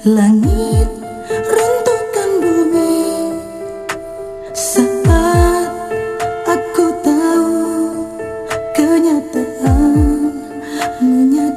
Langit runtuhkan bumi. Saat aku tahu Kenyataan menyatakan